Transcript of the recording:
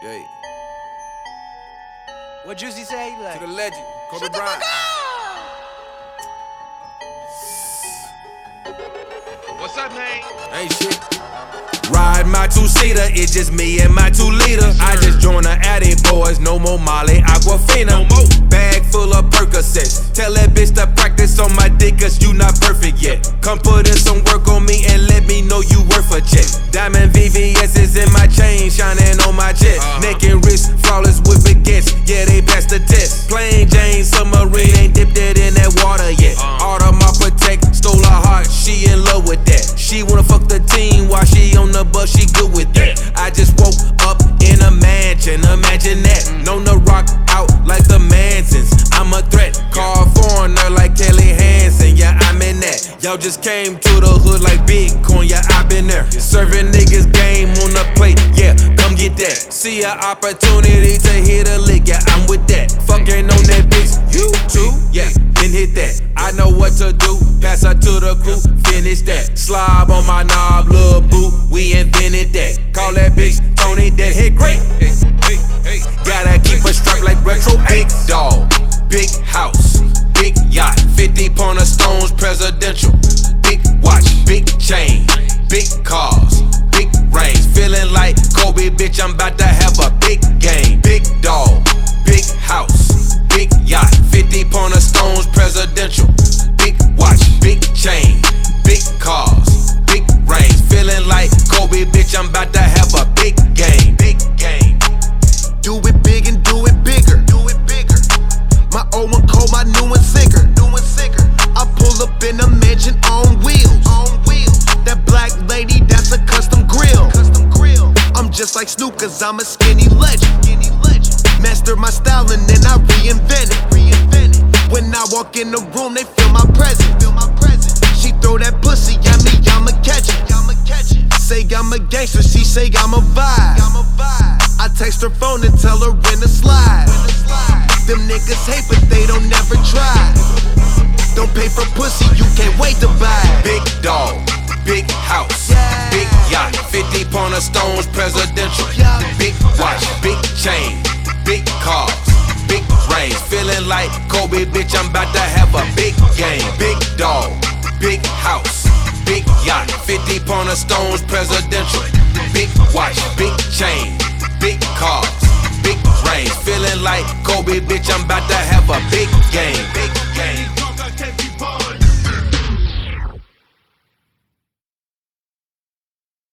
Yeah. What Juicy say? He To the legend, Kobe Shut the Bryant. fuck What's up, man? Ain't shit. Ride my two-seater, it's just me and my two leader. I just joined the Addy boys, no more Molly Aquafina. No more. Bag full of Percocets. Tell that bitch to practice on my dick, cause you not perfect yet. Come put in some work on me and let me know you worth a check. Diamond VVS is in my chain, shining on my chest. Uh-huh. Neck and wrist, flawless with baguettes. Yeah, they passed the test. Plain Jane submarine, Y'all just came to the hood like Bitcoin, yeah, i been there. Serving niggas game on the plate, yeah, come get that. See a opportunity to hit a lick, yeah, I'm with that. Fucking on that bitch, you too, yeah, then hit that. I know what to do, pass her to the crew, finish that. Slob on my knob, little boo, presidential. Big watch, big chain, big cars, big range. Feeling like Kobe, bitch, I'm about to have a big game. Big dog, big house, big yacht, 50 pound of stones, presidential. Like Snoop, cause I'm a skinny legend. Master my style and then I reinvent it. When I walk in the room, they feel my presence. She throw that pussy at me, I'ma catch it. Say I'm a gangster, she say I'm a vibe. I'm a vibe. I text her phone and tell her when to slide. Them niggas hate, but they don't never try. Don't pay for pussy, you can't wait to buy. Stones, presidential. Big watch, big chain, big cars, big range. Feeling like Kobe, bitch, I'm about to have a big game. Big dog, big house, big yacht, 50 pound of stones, presidential. Big watch, big chain, big cars, big range. Feeling like Kobe, bitch, I'm about to have a big game. Big game.